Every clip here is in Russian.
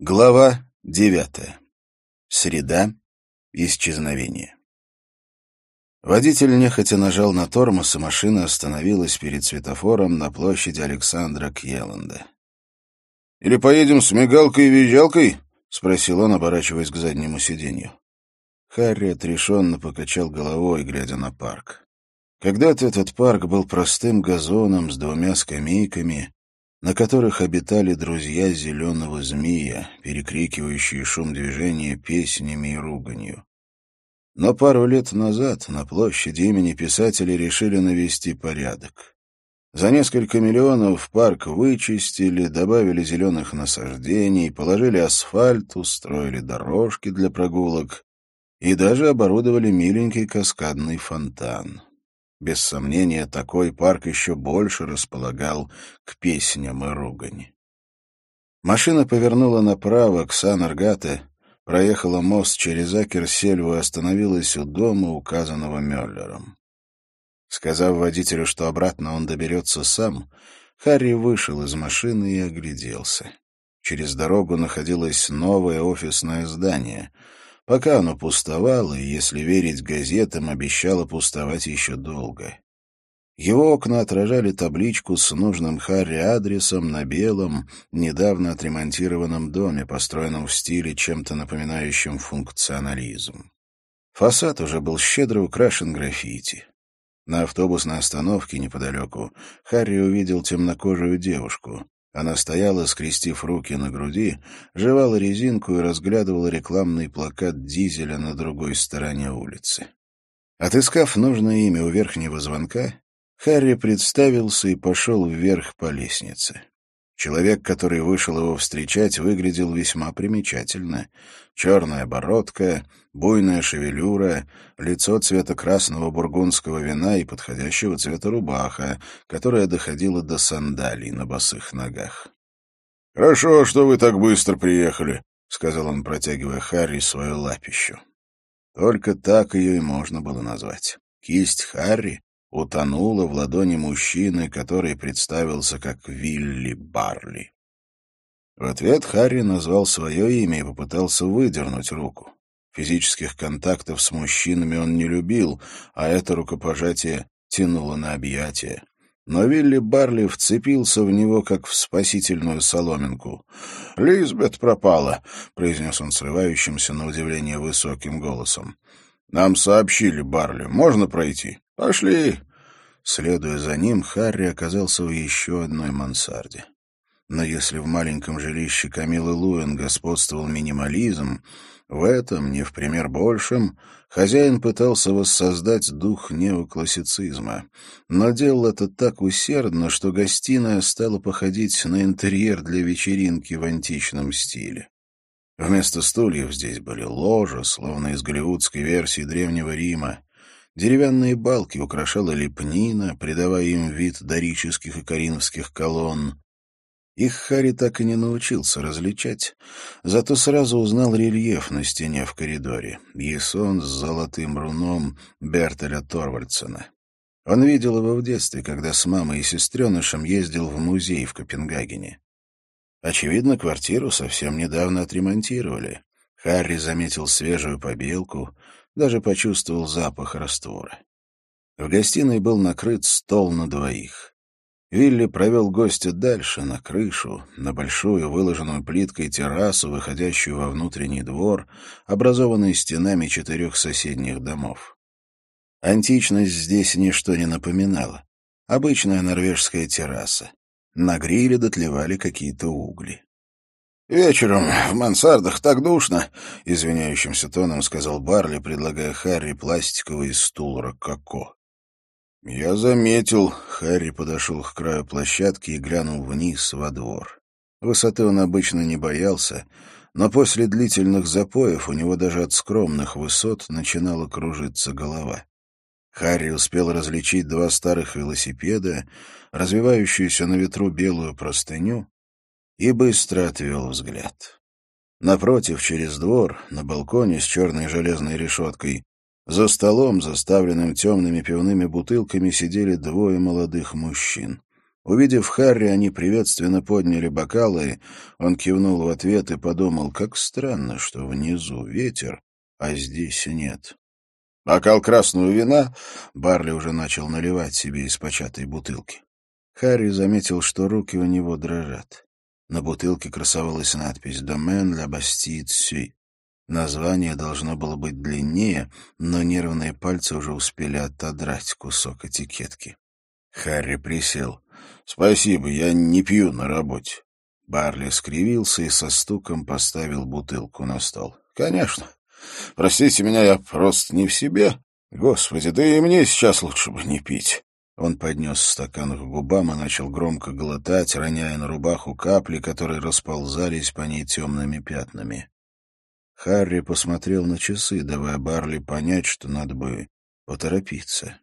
Глава девятая. Среда. Исчезновение. Водитель нехотя нажал на тормоз, и машина остановилась перед светофором на площади Александра Кьеланда. «Или поедем с мигалкой и визжалкой?» — спросил он, оборачиваясь к заднему сиденью. Харри отрешенно покачал головой, глядя на парк. Когда-то этот парк был простым газоном с двумя скамейками, на которых обитали друзья зеленого змея, перекрикивающие шум движения песнями и руганью. Но пару лет назад на площади имени писателей решили навести порядок. За несколько миллионов парк вычистили, добавили зеленых насаждений, положили асфальт, устроили дорожки для прогулок и даже оборудовали миленький каскадный фонтан. Без сомнения, такой парк еще больше располагал к песням и ругани. Машина повернула направо к Сан-Аргате, проехала мост через Акерсельву и остановилась у дома, указанного Мюллером. Сказав водителю, что обратно он доберется сам, Харри вышел из машины и огляделся. Через дорогу находилось новое офисное здание — Пока оно пустовало, и, если верить газетам, обещало пустовать еще долго. Его окна отражали табличку с нужным Харри адресом на белом, недавно отремонтированном доме, построенном в стиле, чем-то напоминающем функционализм. Фасад уже был щедро украшен граффити. На автобусной остановке неподалеку Харри увидел темнокожую девушку. Она стояла, скрестив руки на груди, жевала резинку и разглядывала рекламный плакат дизеля на другой стороне улицы. Отыскав нужное имя у верхнего звонка, Харри представился и пошел вверх по лестнице. Человек, который вышел его встречать, выглядел весьма примечательно. Черная бородка, буйная шевелюра, лицо цвета красного бургундского вина и подходящего цвета рубаха, которая доходила до сандалий на босых ногах. — Хорошо, что вы так быстро приехали, — сказал он, протягивая Харри свою лапищу. Только так ее и можно было назвать. Кисть Харри утонула в ладони мужчины, который представился как Вилли Барли. В ответ Харри назвал свое имя и попытался выдернуть руку. Физических контактов с мужчинами он не любил, а это рукопожатие тянуло на объятия. Но Вилли Барли вцепился в него, как в спасительную соломинку. «Лизбет пропала», — произнес он срывающимся на удивление высоким голосом. «Нам сообщили, Барли. Можно пройти?» «Пошли!» Следуя за ним, Харри оказался в еще одной мансарде. Но если в маленьком жилище Камилы Луэн господствовал минимализм, в этом, не в пример большем, хозяин пытался воссоздать дух неоклассицизма, но делал это так усердно, что гостиная стала походить на интерьер для вечеринки в античном стиле. Вместо стульев здесь были ложа, словно из голливудской версии Древнего Рима, Деревянные балки украшала лепнина, придавая им вид дорических и коринфских колонн. Их Хари так и не научился различать, зато сразу узнал рельеф на стене в коридоре. Есон с золотым руном Бертеля Торвальдсона. Он видел его в детстве, когда с мамой и сестренышем ездил в музей в Копенгагене. Очевидно, квартиру совсем недавно отремонтировали. Харри заметил свежую побелку, даже почувствовал запах раствора. В гостиной был накрыт стол на двоих. Вилли провел гостя дальше, на крышу, на большую, выложенную плиткой террасу, выходящую во внутренний двор, образованный стенами четырех соседних домов. Античность здесь ничто не напоминала. Обычная норвежская терраса. На гриле дотлевали какие-то угли. «Вечером в мансардах так душно», — извиняющимся тоном сказал Барли, предлагая Харри пластиковый стул рококо. «Я заметил», — Харри подошел к краю площадки и глянул вниз во двор. Высоты он обычно не боялся, но после длительных запоев у него даже от скромных высот начинала кружиться голова. Харри успел различить два старых велосипеда, развивающуюся на ветру белую простыню и быстро отвел взгляд. Напротив, через двор, на балконе с черной железной решеткой, за столом, заставленным темными пивными бутылками, сидели двое молодых мужчин. Увидев Харри, они приветственно подняли бокалы. Он кивнул в ответ и подумал, как странно, что внизу ветер, а здесь нет. Бокал красного вина Барли уже начал наливать себе из початой бутылки. Харри заметил, что руки у него дрожат. На бутылке красовалась надпись «Домен ля Бастит Сюй». Название должно было быть длиннее, но нервные пальцы уже успели отодрать кусок этикетки. Харри присел. «Спасибо, я не пью на работе». Барли скривился и со стуком поставил бутылку на стол. «Конечно. Простите меня, я просто не в себе. Господи, да и мне сейчас лучше бы не пить». Он поднес стакан к губам и начал громко глотать, роняя на рубаху капли, которые расползались по ней темными пятнами. Харри посмотрел на часы, давая Барли понять, что надо бы поторопиться.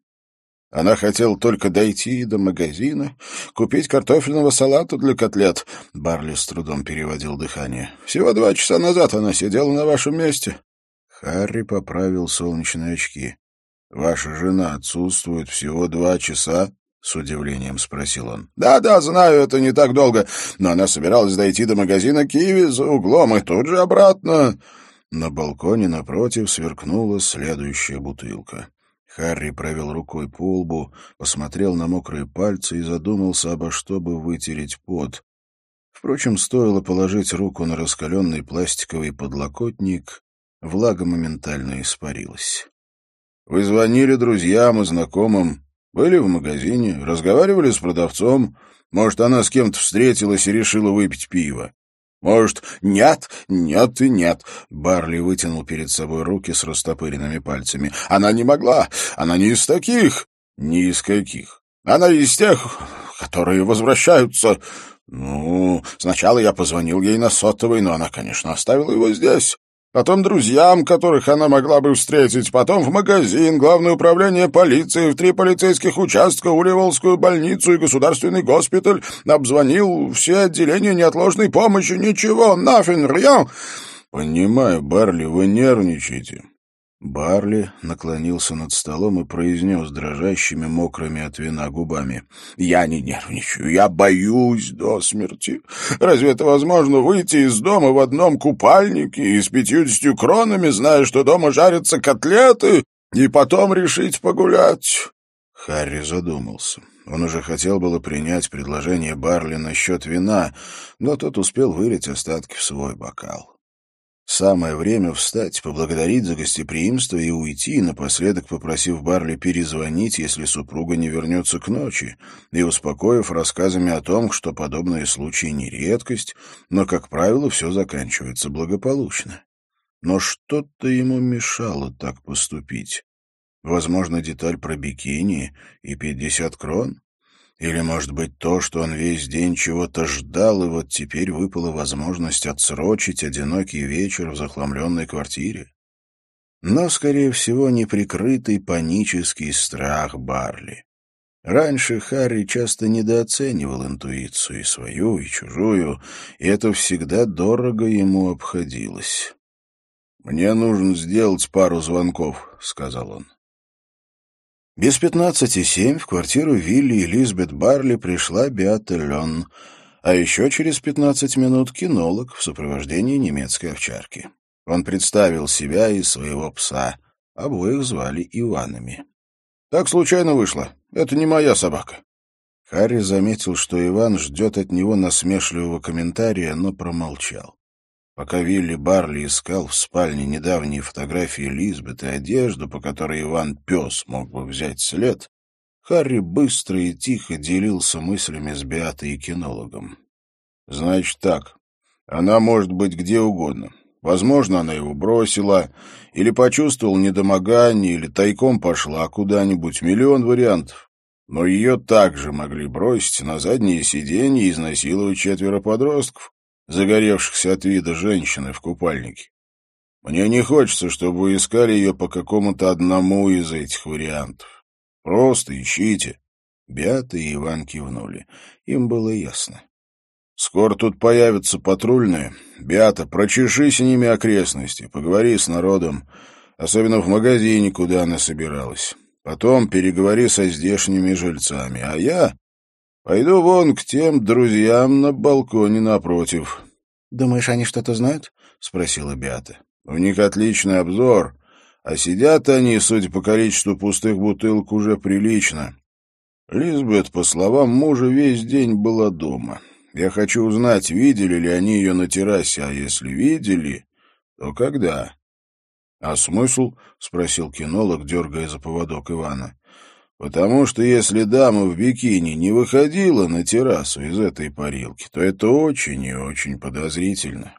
Она хотела только дойти до магазина, купить картофельного салата для котлет. Барли с трудом переводил дыхание. Всего два часа назад она сидела на вашем месте. Харри поправил солнечные очки. «Ваша жена отсутствует всего два часа?» — с удивлением спросил он. «Да, да, знаю, это не так долго, но она собиралась дойти до магазина «Киви» за углом и тут же обратно». На балконе напротив сверкнула следующая бутылка. Харри провел рукой по лбу, посмотрел на мокрые пальцы и задумался, обо что бы вытереть пот. Впрочем, стоило положить руку на раскаленный пластиковый подлокотник, влага моментально испарилась. Вы звонили друзьям и знакомым, были в магазине, разговаривали с продавцом. Может, она с кем-то встретилась и решила выпить пиво. Может, нет, нет и нет. Барли вытянул перед собой руки с растопыренными пальцами. Она не могла, она не из таких. Не из каких. Она из тех, которые возвращаются. Ну, сначала я позвонил ей на сотовый, но она, конечно, оставила его здесь потом друзьям, которых она могла бы встретить, потом в магазин, главное управление полиции, в три полицейских участка, Уливолскую больницу и государственный госпиталь, обзвонил все отделения неотложной помощи, ничего, nothing, rien. Понимаю, Барли, вы нервничаете. Барли наклонился над столом и произнес дрожащими, мокрыми от вина губами. «Я не нервничаю, я боюсь до смерти. Разве это возможно выйти из дома в одном купальнике и с пятьюдесятью кронами, зная, что дома жарятся котлеты, и потом решить погулять?» Харри задумался. Он уже хотел было принять предложение Барли насчет вина, но тот успел вылить остатки в свой бокал. Самое время встать, поблагодарить за гостеприимство и уйти, напоследок попросив Барли перезвонить, если супруга не вернется к ночи, и успокоив рассказами о том, что подобные случаи не редкость, но, как правило, все заканчивается благополучно. Но что-то ему мешало так поступить. Возможно, деталь про бикини и пятьдесят крон? Или, может быть, то, что он весь день чего-то ждал, и вот теперь выпала возможность отсрочить одинокий вечер в захламленной квартире? Но, скорее всего, неприкрытый панический страх Барли. Раньше Харри часто недооценивал интуицию и свою, и чужую, и это всегда дорого ему обходилось. «Мне нужно сделать пару звонков», — сказал он. Без пятнадцати семь в квартиру Вилли и Лизбет Барли пришла Беата Лен, а еще через пятнадцать минут кинолог в сопровождении немецкой овчарки. Он представил себя и своего пса. Обоих звали Иванами. «Так случайно вышло. Это не моя собака». Харри заметил, что Иван ждет от него насмешливого комментария, но промолчал. Пока Вилли Барли искал в спальне недавние фотографии Лизбет и одежду, по которой Иван Пес мог бы взять след, Харри быстро и тихо делился мыслями с Беатой и кинологом. «Значит так, она может быть где угодно. Возможно, она его бросила, или почувствовала недомогание, или тайком пошла куда-нибудь. Миллион вариантов. Но ее также могли бросить на заднее сиденье и изнасиловать четверо подростков загоревшихся от вида женщины в купальнике. Мне не хочется, чтобы вы искали ее по какому-то одному из этих вариантов. Просто ищите. Беата и Иван кивнули. Им было ясно. Скоро тут появятся патрульные. Беата, прочеши с ними окрестности, поговори с народом, особенно в магазине, куда она собиралась. Потом переговори со здешними жильцами. А я Пойду вон к тем друзьям на балконе напротив». «Думаешь, они что-то знают?» — спросила Беата. «У них отличный обзор, а сидят они, судя по количеству пустых бутылок, уже прилично. Лизбет, по словам мужа, весь день была дома. Я хочу узнать, видели ли они ее на террасе, а если видели, то когда?» «А смысл?» — спросил кинолог, дергая за поводок Ивана. «Потому что если дама в бикини не выходила на террасу из этой парилки, то это очень и очень подозрительно».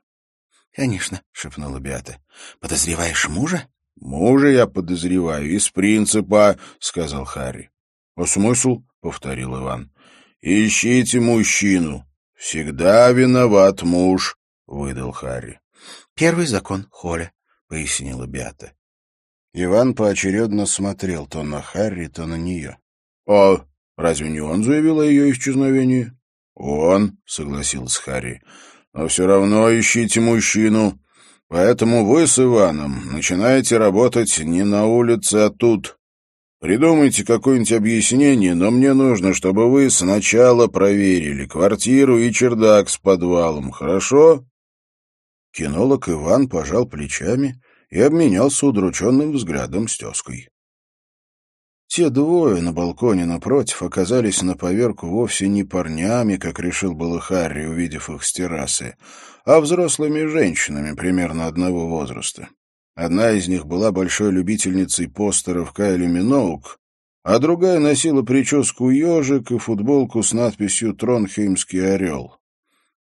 «Конечно», — шепнула Беата. «Подозреваешь мужа?» «Мужа я подозреваю, из принципа», — сказал Харри. «А смысл?» — повторил Иван. «Ищите мужчину. Всегда виноват муж», — выдал Харри. «Первый закон Холя», — пояснила Беата. Иван поочередно смотрел то на Харри, то на нее. — А разве не он заявил о ее исчезновении? — Он, — согласился Харри. — Но все равно ищите мужчину. Поэтому вы с Иваном начинаете работать не на улице, а тут. Придумайте какое-нибудь объяснение, но мне нужно, чтобы вы сначала проверили квартиру и чердак с подвалом, хорошо? Кинолог Иван пожал плечами и обменялся удрученным взглядом с тезкой. Те двое на балконе напротив оказались на поверку вовсе не парнями, как решил было Харри, увидев их с террасы, а взрослыми женщинами примерно одного возраста. Одна из них была большой любительницей постеров Кайли Миноук, а другая носила прическу ежик и футболку с надписью «Тронхеймский орел».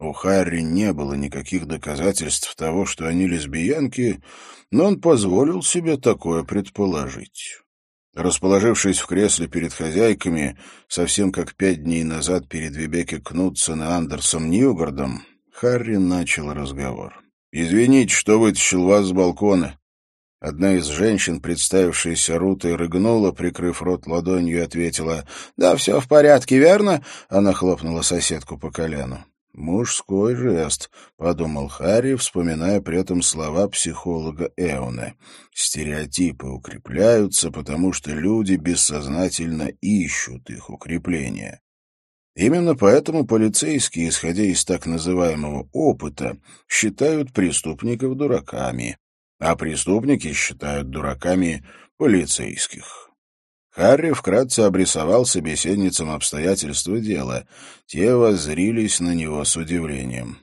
У Харри не было никаких доказательств того, что они лесбиянки, но он позволил себе такое предположить. Расположившись в кресле перед хозяйками, совсем как пять дней назад перед Вебеке Кнутсен и Андерсом Ньюгардом, Харри начал разговор. «Извините, что вытащил вас с балкона». Одна из женщин, представившаяся Рутой, рыгнула, прикрыв рот ладонью, ответила «Да, все в порядке, верно?» Она хлопнула соседку по колену. «Мужской жест», — подумал Харри, вспоминая при этом слова психолога Эуна. «Стереотипы укрепляются, потому что люди бессознательно ищут их укрепления». Именно поэтому полицейские, исходя из так называемого опыта, считают преступников дураками, а преступники считают дураками полицейских. Харри вкратце обрисовал собеседницам обстоятельства дела. Те воззрились на него с удивлением.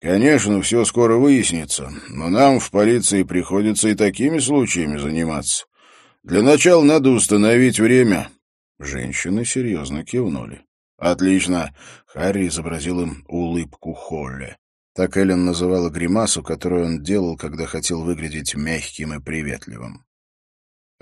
«Конечно, все скоро выяснится, но нам в полиции приходится и такими случаями заниматься. Для начала надо установить время». Женщины серьезно кивнули. «Отлично!» — Харри изобразил им улыбку Холли. Так Эллен называла гримасу, которую он делал, когда хотел выглядеть мягким и приветливым.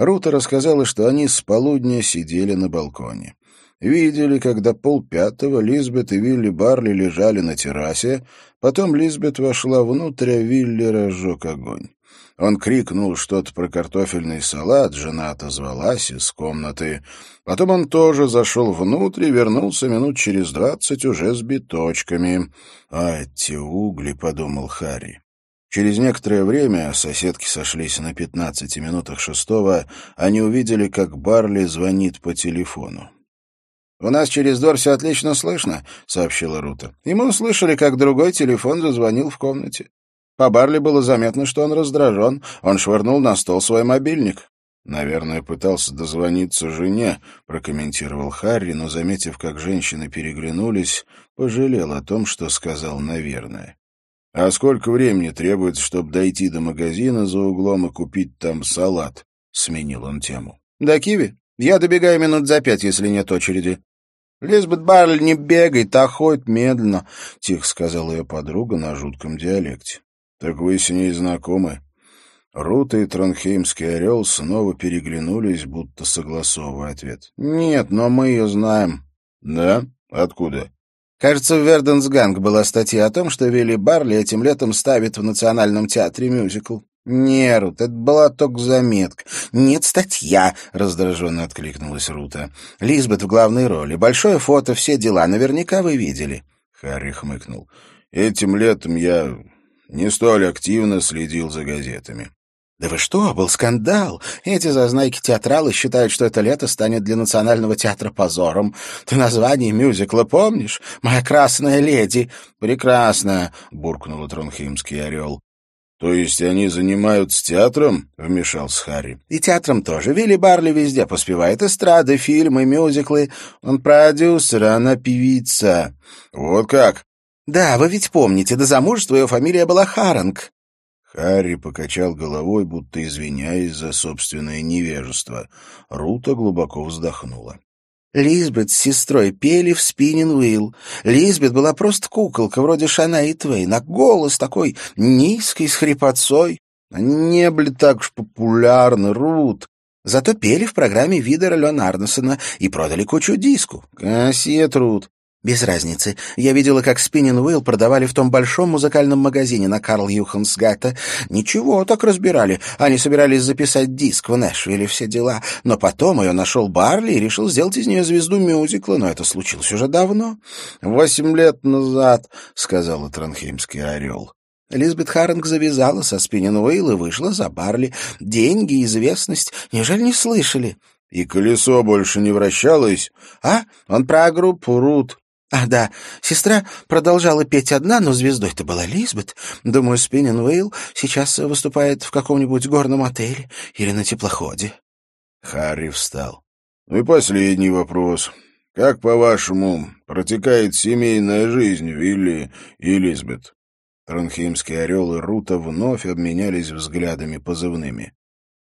Рута рассказала, что они с полудня сидели на балконе. Видели, когда полпятого Лизбет и Вилли Барли лежали на террасе, потом Лизбет вошла внутрь, а Вилли разжег огонь. Он крикнул что-то про картофельный салат, жена отозвалась из комнаты. Потом он тоже зашел внутрь и вернулся минут через двадцать уже с биточками. «А эти угли», — подумал Харри. Через некоторое время, соседки сошлись на пятнадцати минутах шестого, они увидели, как Барли звонит по телефону. «У нас через двор все отлично слышно», — сообщила Рута. «И мы услышали, как другой телефон зазвонил в комнате. По Барли было заметно, что он раздражен. Он швырнул на стол свой мобильник». «Наверное, пытался дозвониться жене», — прокомментировал Харри, но, заметив, как женщины переглянулись, пожалел о том, что сказал «наверное». А сколько времени требуется, чтобы дойти до магазина за углом и купить там салат? Сменил он тему. До Киви? Я добегаю минут за пять, если нет очереди. Лизбет Барли не бегает, а ходит медленно, — тихо сказала ее подруга на жутком диалекте. — Так вы с ней знакомы? Рута и Тронхеймский орел снова переглянулись, будто согласовывая ответ. — Нет, но мы ее знаем. — Да? Откуда? Кажется, в Верденсганг была статья о том, что Вилли Барли этим летом ставит в Национальном театре мюзикл. «Не, Рут, это была только заметка». «Нет, статья», — раздраженно откликнулась Рута. «Лизбет в главной роли. Большое фото, все дела. Наверняка вы видели». Харри хмыкнул. «Этим летом я не столь активно следил за газетами». «Да вы что, был скандал! Эти зазнайки-театралы считают, что это лето станет для Национального театра позором. Ты название мюзикла помнишь? «Моя красная леди». «Прекрасно!» — буркнул Тронхеймский орел. «То есть они занимаются театром?» — вмешался Харри. «И театром тоже. Вилли Барли везде поспевает. Эстрады, фильмы, мюзиклы. Он продюсер, а она певица». «Вот как?» «Да, вы ведь помните, до замужества ее фамилия была Харанг». Харри покачал головой, будто извиняясь за собственное невежество. Рута глубоко вздохнула. Лизбет с сестрой пели в спиннин Уилл. Лизбет была просто куколка, вроде Шана и Твейн, а голос такой низкий, с хрипотцой. Они не были так уж популярны, Рут. Зато пели в программе Видера Леонардсона и продали кучу диску. Кассет, Рут. «Без разницы. Я видела, как Спиннин Уилл продавали в том большом музыкальном магазине на Карл Юхансгата. Ничего, так разбирали. Они собирались записать диск в Нэшвилле, все дела. Но потом ее нашел Барли и решил сделать из нее звезду мюзикла. Но это случилось уже давно. «Восемь лет назад», — сказал Транхеймский орел. Лизбет Харинг завязала со Спиннин Уилл и вышла за Барли. Деньги, известность. Неужели не слышали?» «И колесо больше не вращалось?» «А? Он про группу Рут». А, да, сестра продолжала петь одна, но звездой-то была Лизбет. Думаю, Спиннин Уилл сейчас выступает в каком-нибудь горном отеле или на теплоходе. Харри встал. Ну и последний вопрос. Как, по-вашему, протекает семейная жизнь Вилли и Лизбет? Тронхеймский орел и Рута вновь обменялись взглядами позывными.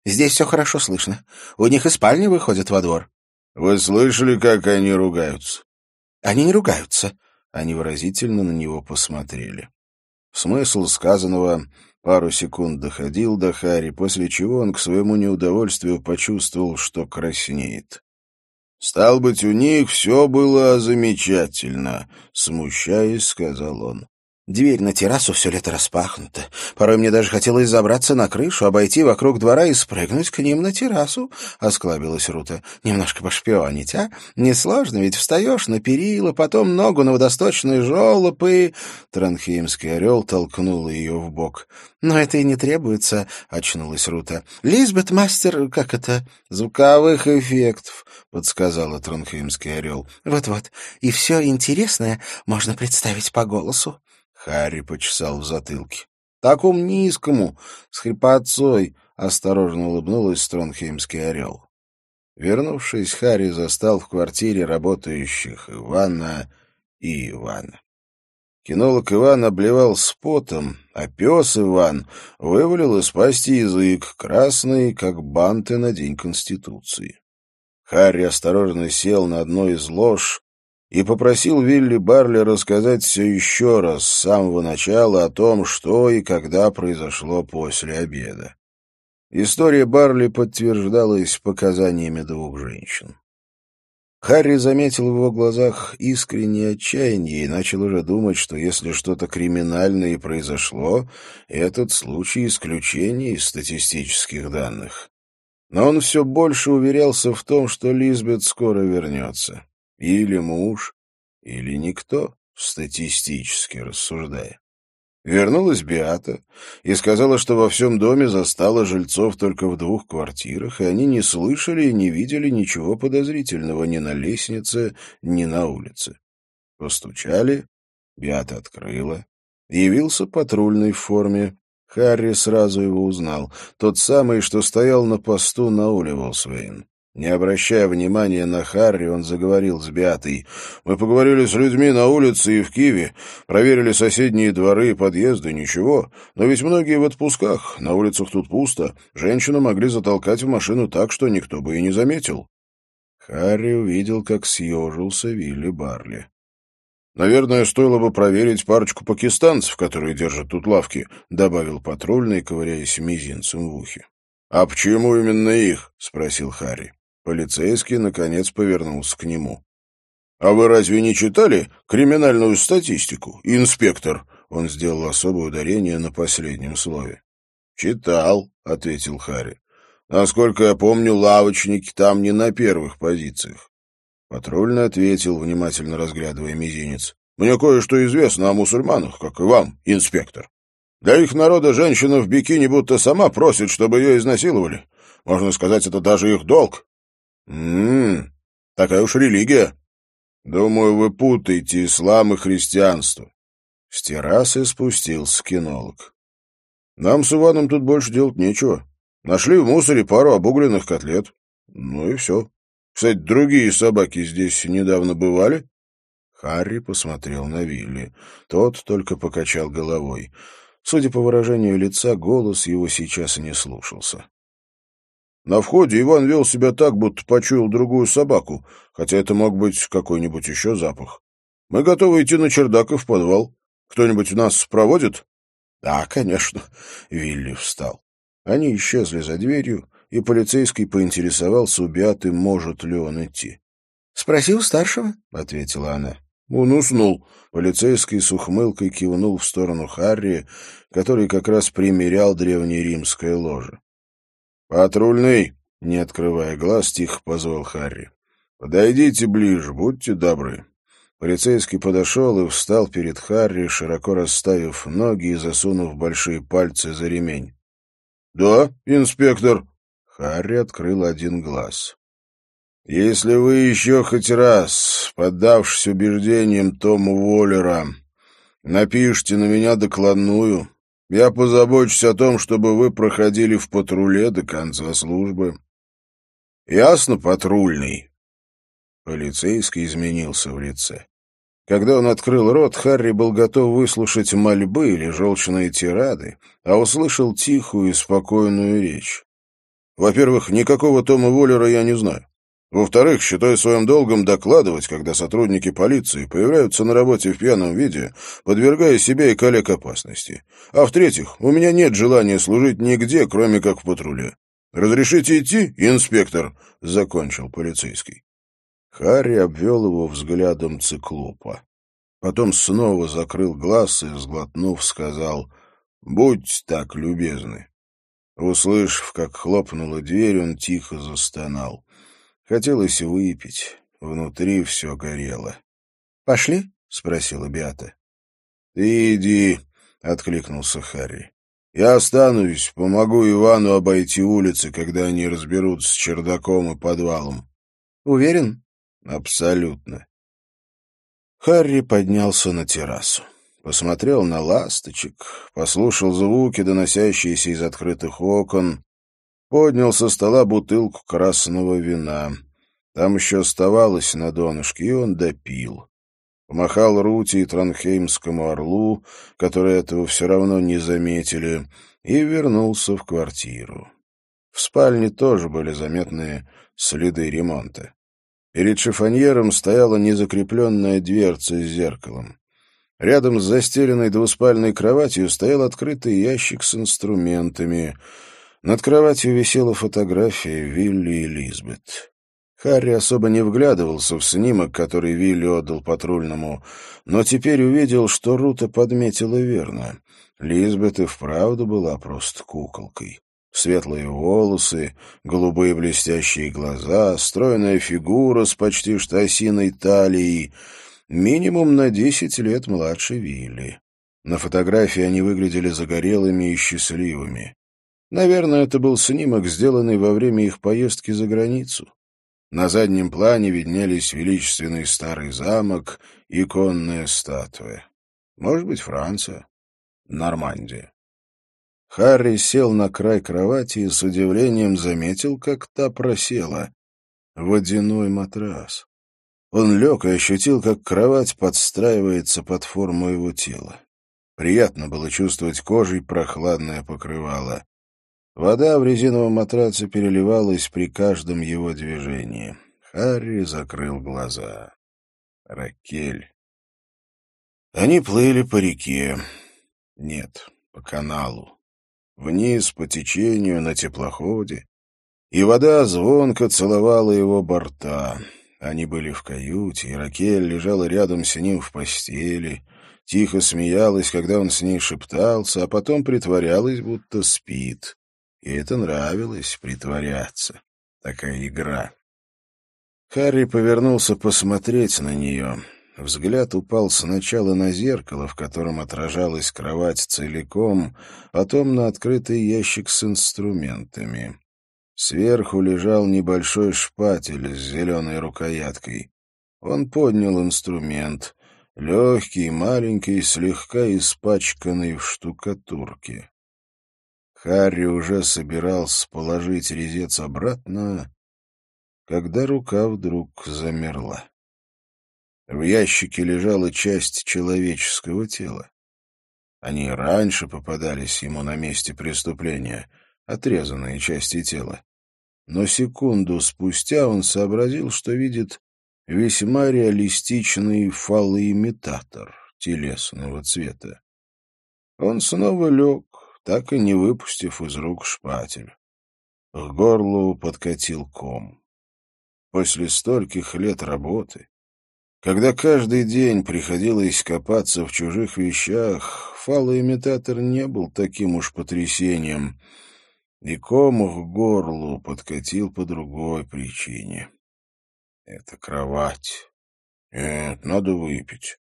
«Здесь все хорошо слышно. У них из спальни выходят во двор». «Вы слышали, как они ругаются?» Они не ругаются. Они выразительно на него посмотрели. Смысл сказанного пару секунд доходил до Хари, после чего он к своему неудовольствию почувствовал, что краснеет. «Стал быть, у них все было замечательно», — смущаясь, сказал он. Дверь на террасу все лето распахнута. Порой мне даже хотелось забраться на крышу, обойти вокруг двора и спрыгнуть к ним на террасу, — осклабилась Рута. Немножко пошпионить, а? Несложно, ведь встаешь на перила, потом ногу на водосточный желоб и... Транхеймский орел толкнул ее в бок. «Но это и не требуется», — очнулась Рута. «Лизбет мастер, как это, звуковых эффектов», — подсказала Тронхеймский орел. «Вот-вот, и все интересное можно представить по голосу». Харри почесал в затылке. «Такому низкому, с хрипотцой!» — осторожно улыбнулась Стронхеймский орел. Вернувшись, Харри застал в квартире работающих Ивана и Ивана. Кинолог Иван обливал спотом, а пес Иван вывалил из пасти язык, красный, как банты на День Конституции. Харри осторожно сел на одной из лож, и попросил Вилли Барли рассказать все еще раз с самого начала о том, что и когда произошло после обеда. История Барли подтверждалась показаниями двух женщин. Харри заметил в его глазах искреннее отчаяние и начал уже думать, что если что-то криминальное произошло, этот случай исключение из статистических данных. Но он все больше уверялся в том, что Лизбет скоро вернется. Или муж, или никто, статистически рассуждая. Вернулась Биата и сказала, что во всем доме застала жильцов только в двух квартирах, и они не слышали и не видели ничего подозрительного ни на лестнице, ни на улице. Постучали, Биата открыла. Явился патрульный в форме. Харри сразу его узнал. Тот самый, что стоял на посту на Уливолсвейн. Не обращая внимания на Харри, он заговорил с Беатой. «Мы поговорили с людьми на улице и в Киеве, проверили соседние дворы и подъезды, ничего. Но ведь многие в отпусках, на улицах тут пусто. Женщину могли затолкать в машину так, что никто бы и не заметил». Харри увидел, как съежился Вилли Барли. «Наверное, стоило бы проверить парочку пакистанцев, которые держат тут лавки», — добавил патрульный, ковыряясь мизинцем в ухе. «А почему именно их?» — спросил Харри. Полицейский, наконец, повернулся к нему. «А вы разве не читали криминальную статистику, инспектор?» Он сделал особое ударение на последнем слове. «Читал», — ответил Харри. «Насколько я помню, лавочники там не на первых позициях». Патрульный ответил, внимательно разглядывая мизинец. «Мне кое-что известно о мусульманах, как и вам, инспектор. Для их народа женщина в бикини будто сама просит, чтобы ее изнасиловали. Можно сказать, это даже их долг. Ммм, такая уж религия. Думаю, вы путаете ислам и христианство. С террасы спустился кинолог. Нам с Иваном тут больше делать нечего. Нашли в мусоре пару обугленных котлет. Ну и все. Кстати, другие собаки здесь недавно бывали? Харри посмотрел на Вилли. Тот только покачал головой. Судя по выражению лица, голос его сейчас не слушался. На входе Иван вел себя так, будто почуял другую собаку, хотя это мог быть какой-нибудь еще запах. Мы готовы идти на чердак и в подвал. Кто-нибудь нас проводит? — Да, конечно. Вилли встал. Они исчезли за дверью, и полицейский поинтересовался у Биаты, может ли он идти. — Спросил старшего, — ответила она. Он уснул. Полицейский с ухмылкой кивнул в сторону Харри, который как раз примерял древнеримское ложе. «Патрульный!» — не открывая глаз, тихо позвал Харри. «Подойдите ближе, будьте добры». Полицейский подошел и встал перед Харри, широко расставив ноги и засунув большие пальцы за ремень. «Да, инспектор». Харри открыл один глаз. «Если вы еще хоть раз, поддавшись убеждениям Тома Воллера, напишите на меня докладную, я позабочусь о том, чтобы вы проходили в патруле до конца службы». «Ясно, патрульный?» Полицейский изменился в лице. Когда он открыл рот, Харри был готов выслушать мольбы или желчные тирады, а услышал тихую и спокойную речь. «Во-первых, никакого Тома Воллера я не знаю. Во-вторых, считаю своим долгом докладывать, когда сотрудники полиции появляются на работе в пьяном виде, подвергая себя и коллег опасности. А в-третьих, у меня нет желания служить нигде, кроме как в патруле. «Разрешите идти, инспектор?» — закончил полицейский. Харри обвел его взглядом циклопа. Потом снова закрыл глаз и, сглотнув, сказал «Будь так любезны». Услышав, как хлопнула дверь, он тихо застонал. Хотелось выпить, внутри все горело. «Пошли?» — спросила Беата. «Ты иди», — откликнулся Харри. «Я останусь, помогу Ивану обойти улицы, когда они разберутся с чердаком и подвалом». «Уверен?» Абсолютно. Харри поднялся на террасу. Посмотрел на ласточек, послушал звуки, доносящиеся из открытых окон, поднял со стола бутылку красного вина. Там еще оставалось на донышке, и он допил. Помахал Рути и Транхеймскому орлу, которые этого все равно не заметили, и вернулся в квартиру. В спальне тоже были заметны следы ремонта. Перед шифоньером стояла незакрепленная дверца с зеркалом. Рядом с застеленной двуспальной кроватью стоял открытый ящик с инструментами. Над кроватью висела фотография Вилли и Лизбет. Харри особо не вглядывался в снимок, который Вилли отдал патрульному, но теперь увидел, что Рута подметила верно. Лизбет и вправду была просто куколкой. Светлые волосы, голубые блестящие глаза, стройная фигура с почти что талией. Минимум на десять лет младше Вилли. На фотографии они выглядели загорелыми и счастливыми. Наверное, это был снимок, сделанный во время их поездки за границу. На заднем плане виднелись величественный старый замок и конная статуя. Может быть, Франция, Нормандия. Харри сел на край кровати и с удивлением заметил, как та просела. Водяной матрас. Он лег и ощутил, как кровать подстраивается под форму его тела. Приятно было чувствовать кожей прохладное покрывало. Вода в резиновом матраце переливалась при каждом его движении. Харри закрыл глаза. Ракель. Они плыли по реке. Нет, по каналу вниз по течению на теплоходе, и вода звонко целовала его борта. Они были в каюте, и Ракель лежала рядом с ним в постели, тихо смеялась, когда он с ней шептался, а потом притворялась, будто спит. И это нравилось — притворяться. Такая игра. Харри повернулся посмотреть на нее. Взгляд упал сначала на зеркало, в котором отражалась кровать целиком, потом на открытый ящик с инструментами. Сверху лежал небольшой шпатель с зеленой рукояткой. Он поднял инструмент, легкий, маленький, слегка испачканный в штукатурке. Харри уже собирался положить резец обратно, когда рука вдруг замерла. В ящике лежала часть человеческого тела. Они раньше попадались ему на месте преступления, отрезанные части тела. Но секунду спустя он сообразил, что видит весьма реалистичный фалоимитатор телесного цвета. Он снова лег, так и не выпустив из рук шпатель. К горлу подкатил ком. После стольких лет работы, когда каждый день приходилось копаться в чужих вещах, фалоимитатор не был таким уж потрясением, и ком к горлу подкатил по другой причине. Это кровать. Нет, надо выпить.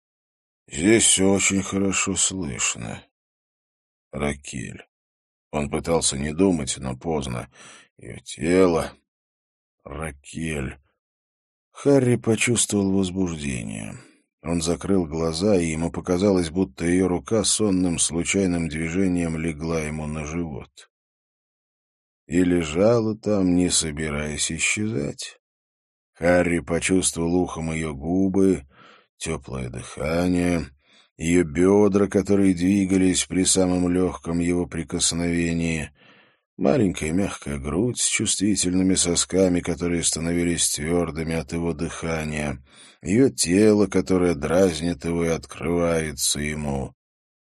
Здесь все очень хорошо слышно. Ракель. Он пытался не думать, но поздно. Ее тело... Ракель. Харри почувствовал возбуждение. Он закрыл глаза, и ему показалось, будто ее рука сонным случайным движением легла ему на живот. И лежала там, не собираясь исчезать. Харри почувствовал ухом ее губы, теплое дыхание, ее бедра, которые двигались при самом легком его прикосновении, маленькая мягкая грудь с чувствительными сосками, которые становились твердыми от его дыхания, ее тело, которое дразнит его и открывается ему.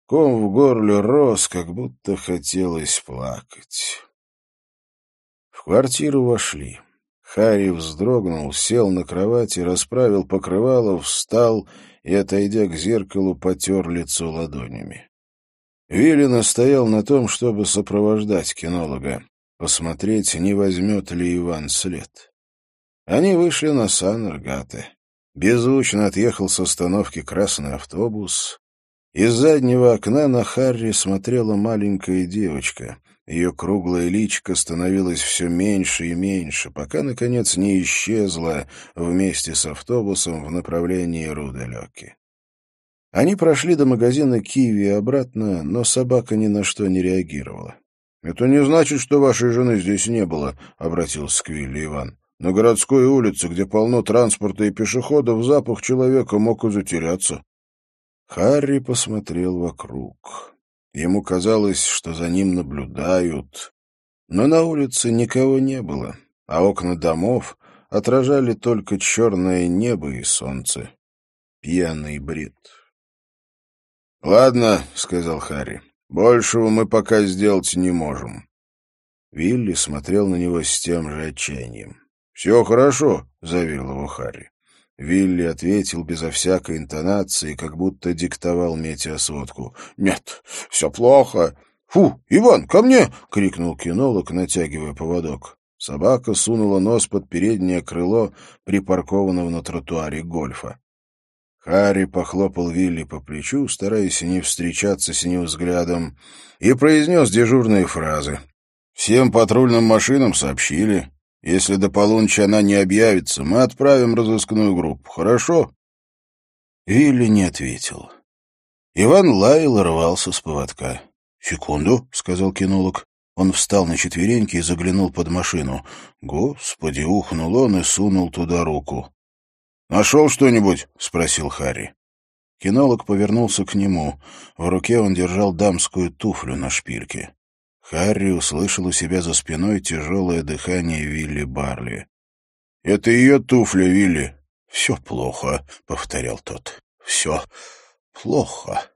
Ком в горле рос, как будто хотелось плакать. В квартиру вошли. Харри вздрогнул, сел на кровати, расправил покрывало, встал и, отойдя к зеркалу, потер лицо ладонями. Вилли настоял на том, чтобы сопровождать кинолога, посмотреть, не возьмет ли Иван след. Они вышли на Сан-Аргате. Беззвучно отъехал с остановки красный автобус. Из заднего окна на Харри смотрела маленькая девочка. Ее круглое личико становилось все меньше и меньше, пока, наконец, не исчезла вместе с автобусом в направлении Руделёки. Они прошли до магазина «Киви» и обратно, но собака ни на что не реагировала. — Это не значит, что вашей жены здесь не было, — обратился к Вилли Иван. — На городской улице, где полно транспорта и пешеходов, запах человека мог и затеряться. Харри посмотрел вокруг. Ему казалось, что за ним наблюдают. Но на улице никого не было, а окна домов отражали только черное небо и солнце. Пьяный бред. «Ладно», — сказал Харри, — «большего мы пока сделать не можем». Вилли смотрел на него с тем же отчаянием. «Все хорошо», — заверил его Харри. Вилли ответил безо всякой интонации, как будто диктовал метеосводку. «Нет, все плохо!» «Фу, Иван, ко мне!» — крикнул кинолог, натягивая поводок. Собака сунула нос под переднее крыло припаркованного на тротуаре гольфа. Харри похлопал Вилли по плечу, стараясь не встречаться с ним взглядом, и произнес дежурные фразы. «Всем патрульным машинам сообщили. Если до полуночи она не объявится, мы отправим разыскную группу. Хорошо?» Вилли не ответил. Иван лаял и рвался с поводка. «Секунду», — сказал кинолог. Он встал на четвереньки и заглянул под машину. «Господи!» — ухнул он и сунул туда руку. «Нашел что-нибудь?» — спросил Харри. Кинолог повернулся к нему. В руке он держал дамскую туфлю на шпильке. Харри услышал у себя за спиной тяжелое дыхание Вилли Барли. — Это ее туфля, Вилли. — Все плохо, — повторял тот. — Все плохо.